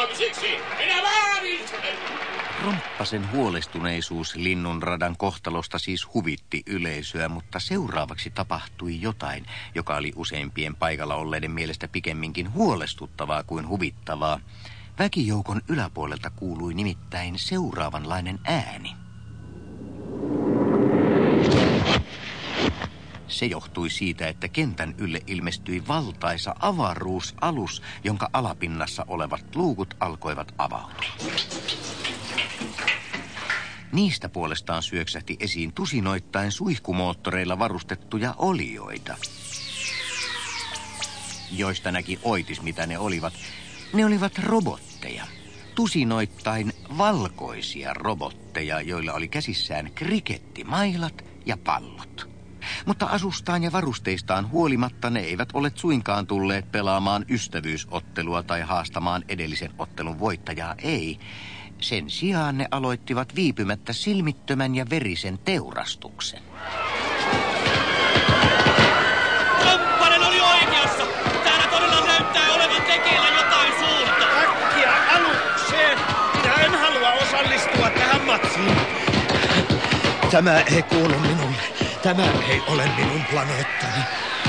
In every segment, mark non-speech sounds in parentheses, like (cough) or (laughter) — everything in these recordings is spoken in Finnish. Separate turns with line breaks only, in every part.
juomisiksi. Minä vaadin sen!
Romppasen huolestuneisuus linnunradan kohtalosta siis huvitti yleisöä, mutta seuraavaksi tapahtui jotain, joka oli useimpien paikalla olleiden mielestä pikemminkin huolestuttavaa kuin huvittavaa. Väkijoukon yläpuolelta kuului nimittäin seuraavanlainen ääni. Se johtui siitä, että kentän ylle ilmestyi valtaisa avaruusalus, jonka alapinnassa olevat luukut alkoivat avautua. Niistä puolestaan syöksähti esiin tusinoittain suihkumoottoreilla varustettuja olioita, joista näki oitis, mitä ne olivat. Ne olivat robotteja. Tusinoittain valkoisia robotteja, joilla oli käsissään krikettimailat ja pallot. Mutta asustaan ja varusteistaan huolimatta ne eivät ole suinkaan tulleet pelaamaan ystävyysottelua tai haastamaan edellisen ottelun voittajaa, ei. Sen sijaan ne aloittivat viipymättä silmittömän ja verisen teurastuksen.
Komppanen oli oikeassa. Täällä todella näyttää olevan tekeillä jotain suurta.
Äkkiä alukseen! Minä en halua osallistua tähän matsiin. Tämä ei kuulu minulle. Tämä ei ole minun planeettani.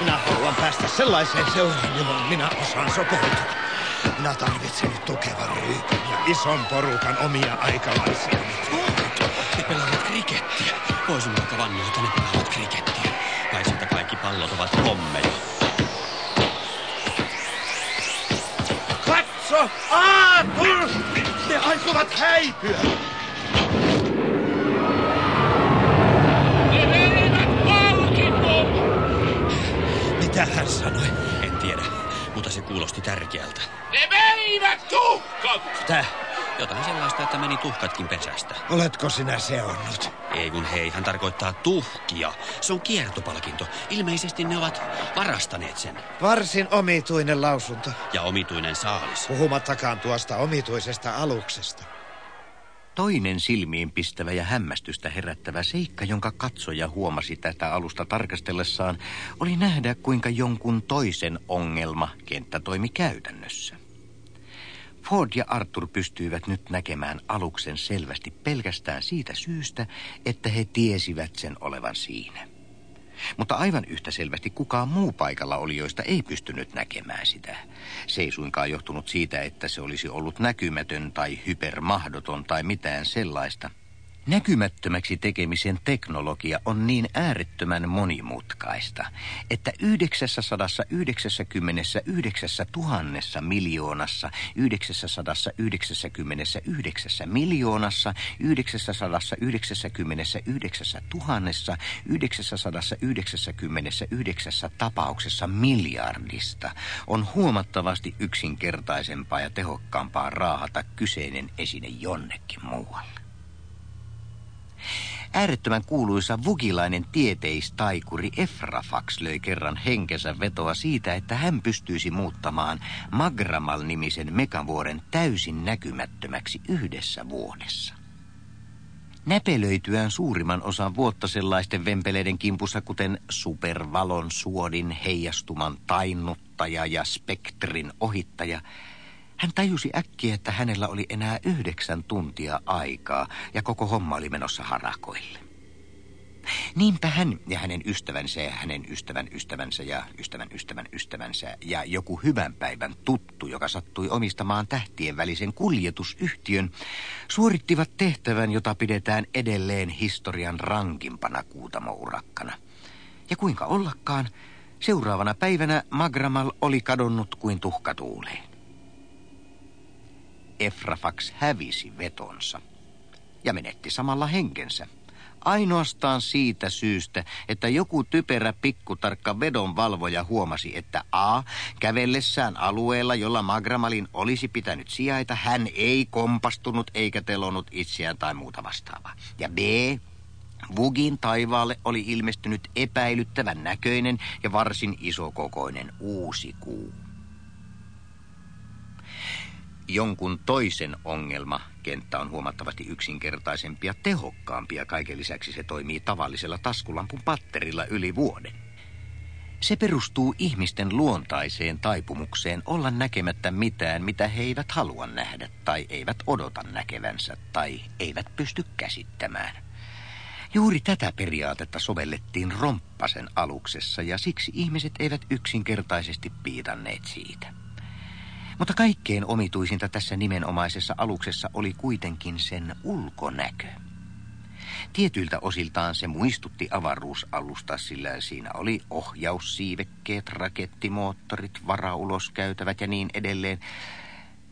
Minä haluan päästä sellaiseen seuraan, johon minä osaan sopeutua. Minä tarvitsen tukevan ryypyn ja ison porukan omia aikalaisia.
Ne pelaavat krikettiä. Voisin vaikka vannoa, että ne pelaavat krikettiä. Vai sitten kaikki pallot ovat pommeja.
Katso! Aatur! Ne aikovat häipyä!
Ne veivät palkinnon!
Mitä hän sanoi?
En tiedä, mutta se kuulosti tärkeältä.
Ne veivät tuhkat!
Täh,
Jotain sellaista, että meni tuhkatkin pesästä.
oletko sinä seonnut?
Ei kun hei, hän tarkoittaa tuhkia. Se on kiertopalkinto. Ilmeisesti ne ovat varastaneet sen.
Varsin omituinen lausunto.
Ja omituinen saalis.
Puhumattakaan tuosta omituisesta aluksesta.
Toinen silmiinpistävä ja hämmästystä herättävä seikka, jonka katsoja huomasi tätä alusta tarkastellessaan, oli nähdä, kuinka jonkun toisen ongelma kenttä toimi käytännössä. Ford ja Arthur pystyivät nyt näkemään aluksen selvästi pelkästään siitä syystä, että he tiesivät sen olevan siinä. Mutta aivan yhtä selvästi kukaan muu paikalla olijoista ei pystynyt näkemään sitä. Se ei suinkaan johtunut siitä, että se olisi ollut näkymätön tai hypermahdoton tai mitään sellaista. Näkymättömäksi tekemisen teknologia on niin äärettömän monimutkaista, että 999 000 miljoonassa, 999 miljoonassa, 999 tuhannessa, 999 tapauksessa miljardista on huomattavasti yksinkertaisempaa ja tehokkaampaa raahata kyseinen esine jonnekin muualle. Äärettömän kuuluisa vugilainen tieteistaikuri Efrafax löi kerran henkensä vetoa siitä, että hän pystyisi muuttamaan Magramal-nimisen megavuoren täysin näkymättömäksi yhdessä vuodessa. Näpelöityään suurimman osan vuotta sellaisten vempeleiden kimpussa, kuten supervalon suodin heijastuman tainnuttaja ja spektrin ohittaja, hän tajusi äkkiä, että hänellä oli enää yhdeksän tuntia aikaa ja koko homma oli menossa harakoille. Niinpä hän ja hänen ystävänsä ja hänen ystävän ystävänsä ja ystävän ystävän ystävänsä ja joku hyvän päivän tuttu, joka sattui omistamaan tähtien välisen kuljetusyhtiön, suorittivat tehtävän, jota pidetään edelleen historian rankimpana kuutamourakkana. Ja kuinka ollakaan, seuraavana päivänä Magramal oli kadonnut kuin tuhkatuuleen. Efrafax hävisi vetonsa ja menetti samalla henkensä. Ainoastaan siitä syystä, että joku typerä pikkutarkka vedonvalvoja huomasi, että A. Kävellessään alueella, jolla Magramalin olisi pitänyt sijaita, hän ei kompastunut eikä telonut itseään tai muuta vastaavaa. Ja B. Vugin taivaalle oli ilmestynyt epäilyttävän näköinen ja varsin isokokoinen uusi kuu. Jonkun toisen ongelma kenttä on huomattavasti yksinkertaisempi ja tehokkaampi ja kaiken lisäksi se toimii tavallisella taskulampun patterilla yli vuoden. Se perustuu ihmisten luontaiseen taipumukseen olla näkemättä mitään, mitä he eivät halua nähdä tai eivät odota näkevänsä tai eivät pysty käsittämään. Juuri tätä periaatetta sovellettiin Romppasen aluksessa ja siksi ihmiset eivät yksinkertaisesti piitanneet siitä. Mutta kaikkein omituisinta tässä nimenomaisessa aluksessa oli kuitenkin sen ulkonäkö. Tietyiltä osiltaan se muistutti avaruusalusta, sillä siinä oli ohjaussiivekkeet, rakettimoottorit, varauloskäytävät ja niin edelleen.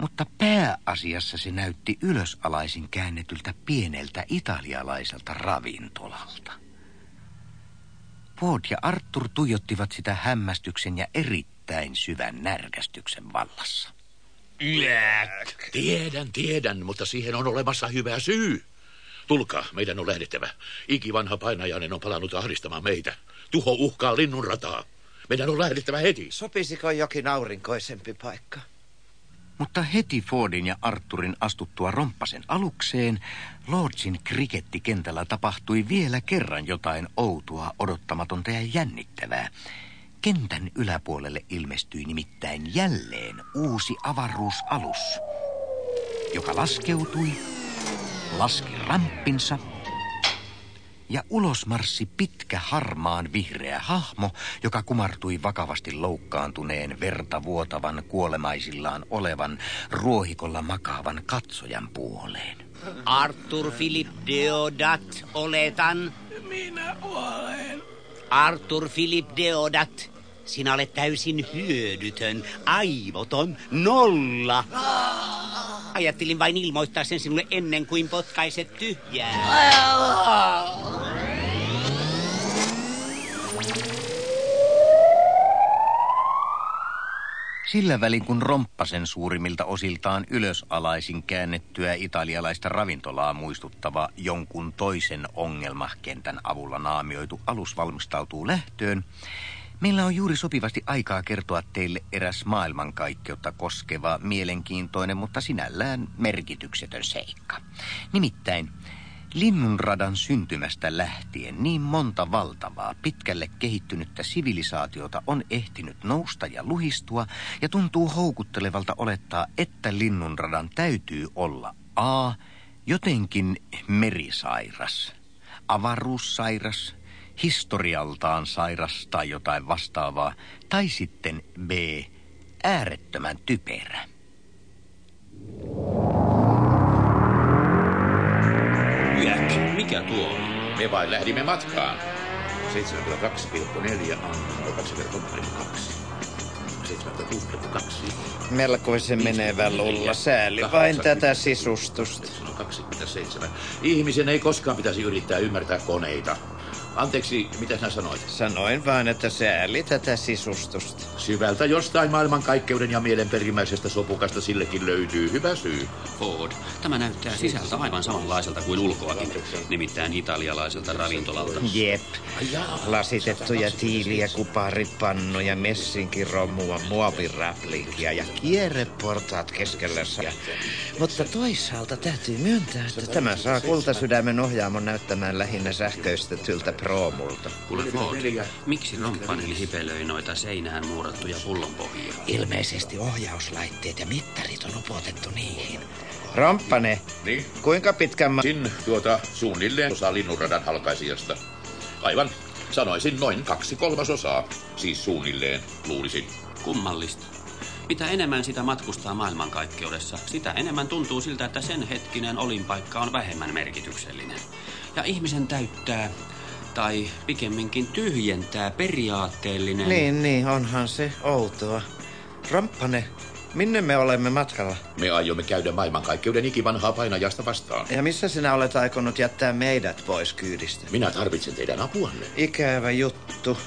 Mutta pääasiassa se näytti ylösalaisin käännetyltä pieneltä italialaiselta ravintolalta. Ford ja Arthur tuijottivat sitä hämmästyksen ja erittäin syvän närkästyksen vallassa.
Yäk.
Tiedän, tiedän, mutta siihen on olemassa hyvä syy. Tulkaa, meidän on lähdettävä. Ikivanha painajainen on palannut ahdistamaan meitä. Tuho uhkaa linnunrataa. Meidän on lähdettävä heti.
Sopisiko jokin aurinkoisempi paikka?
Mutta heti Fordin ja Arturin astuttua romppasen alukseen, Lordsin krikettikentällä tapahtui vielä kerran jotain outoa, odottamatonta ja jännittävää. Kentän yläpuolelle ilmestyi nimittäin jälleen uusi avaruusalus, joka laskeutui, laski ramppinsa ja ulos marssi pitkä harmaan vihreä hahmo, joka kumartui vakavasti loukkaantuneen verta vuotavan kuolemaisillaan olevan ruohikolla makaavan katsojan puoleen.
Arthur Philip Deodat, oletan.
Minä olen.
Arthur Philip Deodat, sinä olet täysin hyödytön, aivoton, nolla. Ajattelin vain ilmoittaa sen sinulle ennen kuin potkaiset tyhjää.
Sillä välin kun romppasen suurimmilta osiltaan ylösalaisin käännettyä italialaista ravintolaa muistuttava jonkun toisen ongelmakentän avulla naamioitu alus valmistautuu lähtöön, meillä on juuri sopivasti aikaa kertoa teille eräs maailmankaikkeutta koskeva, mielenkiintoinen, mutta sinällään merkityksetön seikka. Nimittäin Linnunradan syntymästä lähtien niin monta valtavaa, pitkälle kehittynyttä sivilisaatiota on ehtinyt nousta ja luhistua, ja tuntuu houkuttelevalta olettaa, että linnunradan täytyy olla A. Jotenkin merisairas, avaruussairas, historialtaan sairas tai jotain vastaavaa, tai sitten B. Äärettömän typerä.
Yäk, mikä tuo on?
Me vain lähdimme matkaan. 72,4 on 2 kertaa 2. 76,2.
Melkoisen menevä lulla. Sääli vain tätä sisustusta.
Se on 27. Ihmisen ei koskaan pitäisi yrittää ymmärtää koneita. Anteeksi, mitä sinä sanoit?
Sanoin vain, että sääli tätä sisustusta.
Syvältä jostain maailmankaikkeuden ja mielen perimmäisestä sopukasta sillekin löytyy hyvä syy.
Ford, tämä näyttää sisältä aivan samanlaiselta kuin ulkoakin, nimittäin italialaiselta ravintolalta.
Jep. Lasitettuja tiiliä, kuparipannuja, messinkiromua, muoviraplinkia ja kierreportaat keskellä. Ja... Mutta toisaalta täytyy myöntää, että tämä saa kultasydämen ohjaamon näyttämään lähinnä sähköistetyltä proomulta.
Kuule Ford, miksi romppanen hipelöi noita seinään muurattuja pullonpohjia?
Ilmeisesti ohjauslaitteet ja mittarit on upotettu niihin. Romppane,
Niin?
kuinka pitkän ma-
Sin tuota suunnilleen osa linnunradan halkaisijasta. Aivan. Sanoisin noin kaksi kolmasosaa. Siis suunnilleen, luulisin.
Kummallista. Mitä enemmän sitä matkustaa maailmankaikkeudessa, sitä enemmän tuntuu siltä, että sen hetkinen olinpaikka on vähemmän merkityksellinen. Ja ihmisen täyttää, tai pikemminkin tyhjentää periaatteellinen...
Niin, niin, onhan se outoa. Romppane, minne me olemme matkalla?
Me aiomme käydä maailmankaikkeuden ikivanhaa painajasta vastaan.
Ja missä sinä olet aikonut jättää meidät pois kyydistä?
Minä tarvitsen teidän apuanne.
Ikävä juttu.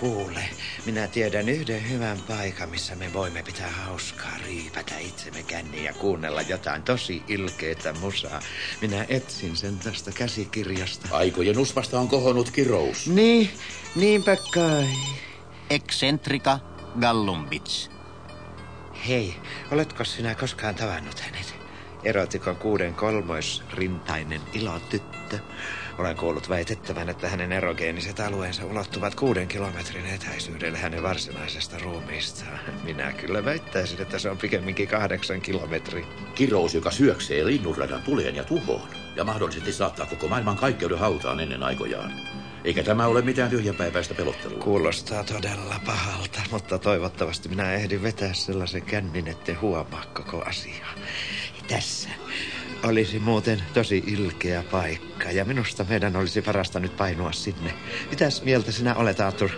Kuule, minä tiedän yhden hyvän paikan, missä me voimme pitää hauskaa, ryypätä itsemme känniin ja kuunnella jotain tosi ilkeitä musaa. Minä etsin sen tästä käsikirjasta.
Aikojen usvasta on kohonnut kirous.
Niin, niinpä kai.
Excentrica Gallumbits.
Hei, oletko sinä koskaan tavannut hänet? Erotikon kuuden kolmoisrintainen ilotyttö. Olen kuullut väitettävän, että hänen erogeeniset alueensa ulottuvat kuuden kilometrin etäisyydelle hänen varsinaisesta ruumiistaan. Minä kyllä väittäisin, että se on pikemminkin kahdeksan kilometriä.
Kirous, joka syöksee linnunradan tuleen ja tuhoon ja mahdollisesti saattaa koko maailman kaikkeuden hautaan ennen aikojaan. Eikä tämä ole mitään tyhjänpäiväistä pelottelua.
Kuulostaa todella pahalta, mutta toivottavasti minä ehdin vetää sellaisen kännin, ettei huomaa koko asiaa. Tässä olisi muuten tosi ilkeä paikka ja minusta meidän olisi parasta nyt painua sinne. Mitäs mieltä sinä olet, Arthur?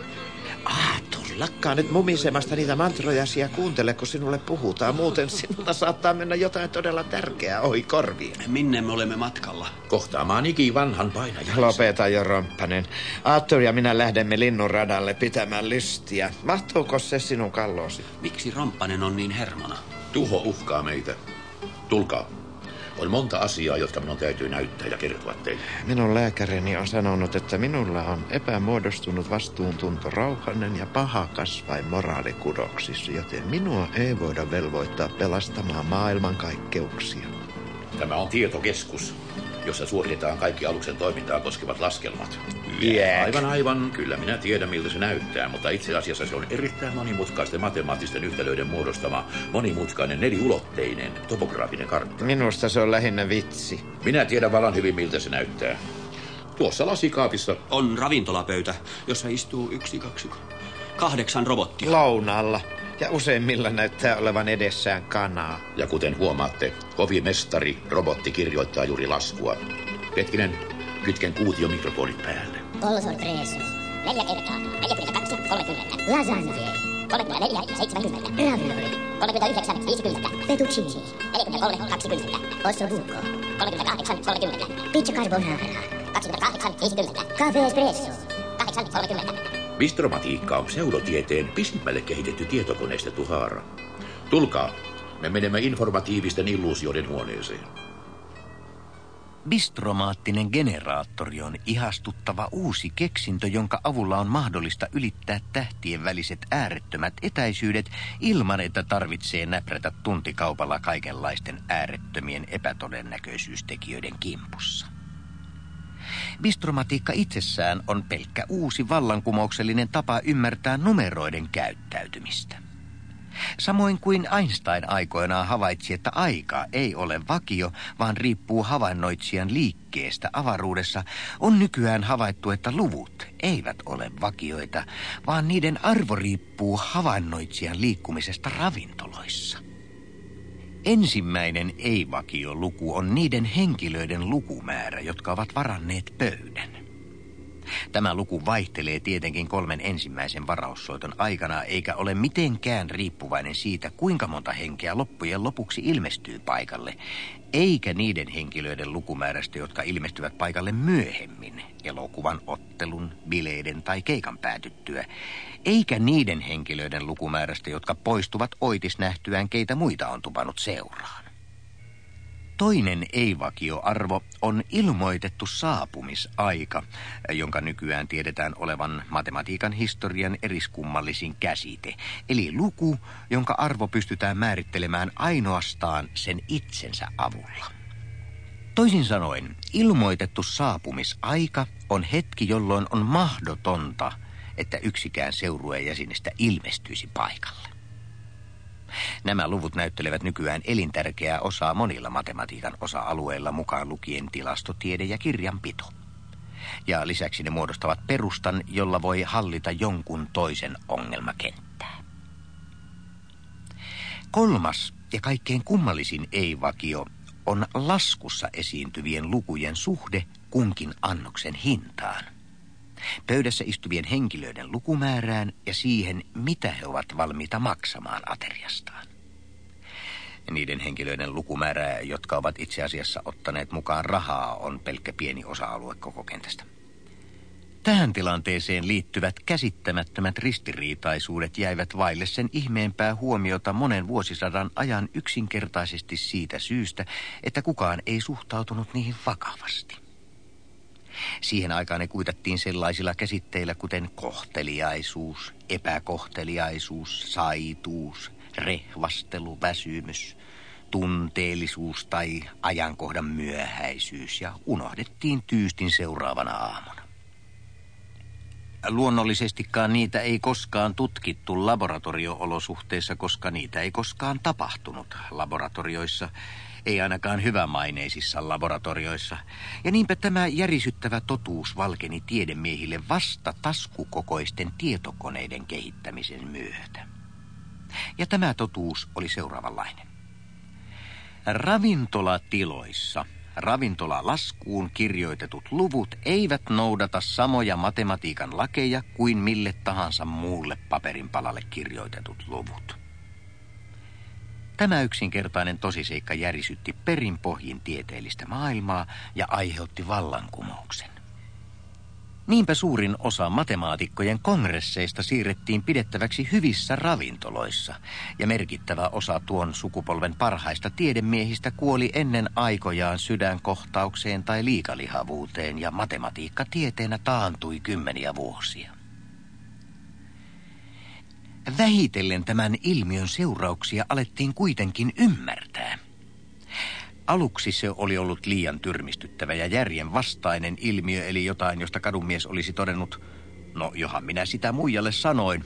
Lakkaa nyt mumisemasta niitä mantrojasi ja kuuntele, kun sinulle puhutaan. Muuten sinulta saattaa mennä jotain todella tärkeää ohi korviin.
Minne me olemme matkalla?
Kohtaamaan iki vanhan painajan.
Lopeta jo, Romppanen. Arthur ja minä lähdemme linnun radalle pitämään lystiä. Mahtuuko se sinun kalloosi?
Miksi Romppanen on niin hermona?
Tuho uhkaa meitä. Tulkaa. On monta asiaa, jotka minun täytyy näyttää ja kertoa teille.
Minun lääkärini on sanonut, että minulla on epämuodostunut vastuuntunto rauhanen ja paha kasvain moraalikudoksissa, joten minua ei voida velvoittaa pelastamaan maailmankaikkeuksia.
Tämä on tietokeskus, jossa suoritetaan kaikki aluksen toimintaa koskevat laskelmat.
Jääk.
Aivan, aivan. Kyllä minä tiedän, miltä se näyttää, mutta itse asiassa se on erittäin monimutkaisten matemaattisten yhtälöiden muodostama monimutkainen neliulotteinen topograafinen kartta.
Minusta se on lähinnä vitsi.
Minä tiedän vallan hyvin, miltä se näyttää. Tuossa lasikaapissa
On ravintolapöytä, jossa istuu yksi, kaksi, kahdeksan robottia.
Lounaalla. Ja useimmilla näyttää olevan edessään kanaa.
Ja kuten huomaatte, hovimestari, robotti kirjoittaa juuri laskua. Hetkinen, kytken kuutiomikrofonit päälle.
Pollo sorpreso. Neljä kertaa. 42, 30. Lasagne. 34 ja 70. Ravioli. 39, 50. Fettuccine. 43, 20. Osso buco. 38, 30. Pizza carbonara. 28, 50. Cafe espresso. 8, 30.
Bistromatiikka on pseudotieteen pisimmälle kehitetty tietokoneistettu haara. Tulkaa, me menemme informatiivisten illuusioiden huoneeseen.
Bistromaattinen generaattori on ihastuttava uusi keksintö, jonka avulla on mahdollista ylittää tähtien väliset äärettömät etäisyydet ilman, että tarvitsee näprätä tuntikaupalla kaikenlaisten äärettömien epätodennäköisyystekijöiden kimpussa. Bistromatiikka itsessään on pelkkä uusi vallankumouksellinen tapa ymmärtää numeroiden käyttäytymistä. Samoin kuin Einstein aikoinaan havaitsi, että aika ei ole vakio, vaan riippuu havainnoitsijan liikkeestä avaruudessa, on nykyään havaittu, että luvut eivät ole vakioita, vaan niiden arvo riippuu havainnoitsijan liikkumisesta ravintoloissa. Ensimmäinen ei-vakio luku on niiden henkilöiden lukumäärä, jotka ovat varanneet pöydän. Tämä luku vaihtelee tietenkin kolmen ensimmäisen varaussoiton aikana, eikä ole mitenkään riippuvainen siitä, kuinka monta henkeä loppujen lopuksi ilmestyy paikalle, eikä niiden henkilöiden lukumäärästä, jotka ilmestyvät paikalle myöhemmin, elokuvan, ottelun, bileiden tai keikan päätyttyä, eikä niiden henkilöiden lukumäärästä, jotka poistuvat oitis nähtyään, keitä muita on tupannut seuraan. Toinen ei-vakioarvo on ilmoitettu saapumisaika, jonka nykyään tiedetään olevan matematiikan historian eriskummallisin käsite, eli luku, jonka arvo pystytään määrittelemään ainoastaan sen itsensä avulla. Toisin sanoen, ilmoitettu saapumisaika on hetki, jolloin on mahdotonta, että yksikään seurueen jäsenistä ilmestyisi paikalle. Nämä luvut näyttelevät nykyään elintärkeää osaa monilla matematiikan osa-alueilla mukaan lukien tilastotiede ja kirjanpito. Ja lisäksi ne muodostavat perustan, jolla voi hallita jonkun toisen ongelmakenttää. Kolmas ja kaikkein kummallisin ei-vakio on laskussa esiintyvien lukujen suhde kunkin annoksen hintaan. Pöydässä istuvien henkilöiden lukumäärään ja siihen, mitä he ovat valmiita maksamaan ateriastaan. Niiden henkilöiden lukumäärää, jotka ovat itse asiassa ottaneet mukaan rahaa, on pelkkä pieni osa-alue koko kentästä. Tähän tilanteeseen liittyvät käsittämättömät ristiriitaisuudet jäivät vaille sen ihmeempää huomiota monen vuosisadan ajan yksinkertaisesti siitä syystä, että kukaan ei suhtautunut niihin vakavasti. Siihen aikaan ne kuitattiin sellaisilla käsitteillä kuten kohteliaisuus, epäkohteliaisuus, saituus, rehvastelu, väsymys, tunteellisuus tai ajankohdan myöhäisyys ja unohdettiin tyystin seuraavana aamuna. Luonnollisestikaan niitä ei koskaan tutkittu laboratorioolosuhteissa, koska niitä ei koskaan tapahtunut laboratorioissa, ei ainakaan hyvämaineisissa laboratorioissa. Ja niinpä tämä järisyttävä totuus valkeni tiedemiehille vasta taskukokoisten tietokoneiden kehittämisen myötä. Ja tämä totuus oli seuraavanlainen. Ravintolatiloissa ravintolalaskuun kirjoitetut luvut eivät noudata samoja matematiikan lakeja kuin mille tahansa muulle paperinpalalle kirjoitetut luvut. Tämä yksinkertainen tosiseikka järisytti perinpohjin tieteellistä maailmaa ja aiheutti vallankumouksen. Niinpä suurin osa matemaatikkojen kongresseista siirrettiin pidettäväksi hyvissä ravintoloissa, ja merkittävä osa tuon sukupolven parhaista tiedemiehistä kuoli ennen aikojaan sydänkohtaukseen tai liikalihavuuteen, ja matematiikka tieteenä taantui kymmeniä vuosia. Vähitellen tämän ilmiön seurauksia alettiin kuitenkin ymmärtää. Aluksi se oli ollut liian tyrmistyttävä ja järjen vastainen ilmiö, eli jotain, josta kadunmies olisi todennut, no johan minä sitä muijalle sanoin.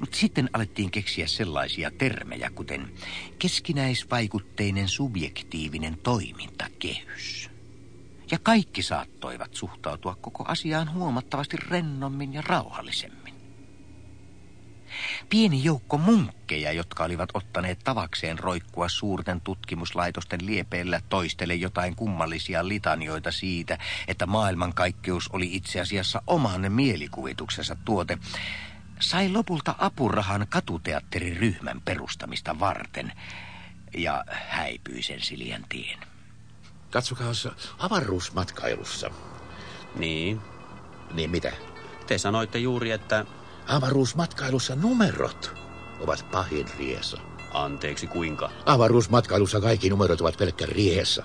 Mutta sitten alettiin keksiä sellaisia termejä, kuten keskinäisvaikutteinen subjektiivinen toimintakehys. Ja kaikki saattoivat suhtautua koko asiaan huomattavasti rennommin ja rauhallisemmin. Pieni joukko munkkeja, jotka olivat ottaneet tavakseen roikkua suurten tutkimuslaitosten liepeillä, toistele jotain kummallisia litanioita siitä, että maailmankaikkeus oli itse asiassa oman mielikuvituksensa tuote, sai lopulta apurahan katuteatteriryhmän perustamista varten ja häipyi sen Siljan tien.
Katsokaa avaruusmatkailussa.
Niin.
Niin mitä?
Te sanoitte juuri, että
Avaruusmatkailussa numerot ovat pahin riesa.
Anteeksi, kuinka?
Avaruusmatkailussa kaikki numerot ovat pelkkä riesa.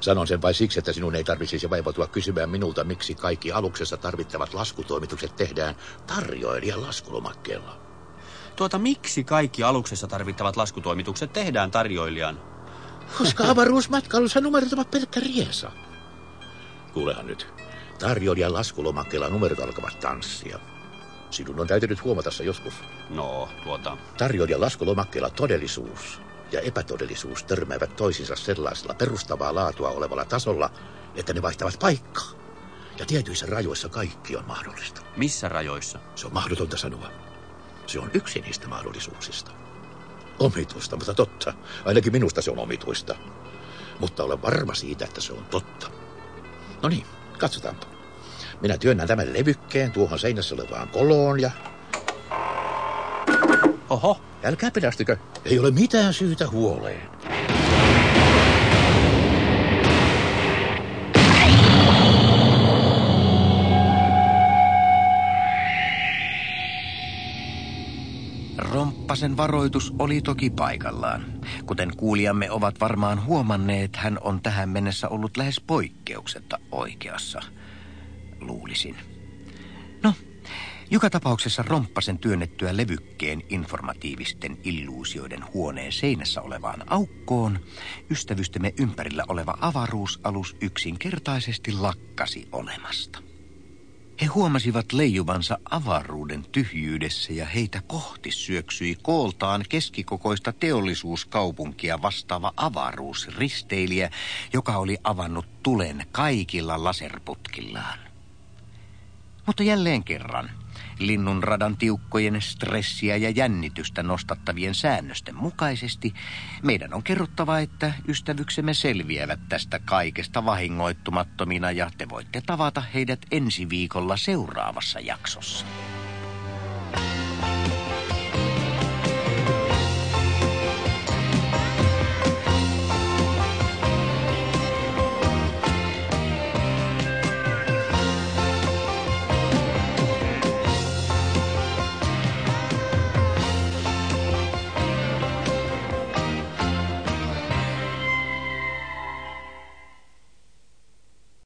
Sanon sen vain siksi, että sinun ei tarvitsisi vaivautua kysymään minulta, miksi kaikki aluksessa tarvittavat laskutoimitukset tehdään tarjoilijan laskulomakkeella.
Tuota, miksi kaikki aluksessa tarvittavat laskutoimitukset tehdään tarjoilijan?
Koska (laughs) avaruusmatkailussa numerot ovat pelkkä riesa. Kuulehan nyt. Tarjoilijan laskulomakkeella numerot alkavat tanssia. Sinun on täytynyt huomata se joskus.
No, tuota...
Tarjoilijan laskulomakkeella todellisuus ja epätodellisuus törmäävät toisinsa sellaisella perustavaa laatua olevalla tasolla, että ne vaihtavat paikkaa. Ja tietyissä rajoissa kaikki on mahdollista.
Missä rajoissa?
Se on mahdotonta sanoa. Se on yksi niistä mahdollisuuksista. Omituista, mutta totta. Ainakin minusta se on omituista. Mutta olen varma siitä, että se on totta. No niin, katsotaanpa. Minä työnnän tämän levykkeen tuohon seinässä olevaan koloon ja...
Oho.
Älkää pelästykö. Ei ole mitään syytä huoleen.
Romppasen varoitus oli toki paikallaan. Kuten kuulijamme ovat varmaan huomanneet, hän on tähän mennessä ollut lähes poikkeuksetta oikeassa – luulisin. No, joka tapauksessa romppasen työnnettyä levykkeen informatiivisten illuusioiden huoneen seinässä olevaan aukkoon, ystävystämme ympärillä oleva avaruusalus yksinkertaisesti lakkasi olemasta. He huomasivat leijuvansa avaruuden tyhjyydessä ja heitä kohti syöksyi kooltaan keskikokoista teollisuuskaupunkia vastaava avaruusristeilijä, joka oli avannut tulen kaikilla laserputkillaan. Mutta jälleen kerran, linnun radan tiukkojen stressiä ja jännitystä nostattavien säännösten mukaisesti, meidän on kerrottava, että ystävyksemme selviävät tästä kaikesta vahingoittumattomina ja te voitte tavata heidät ensi viikolla seuraavassa jaksossa.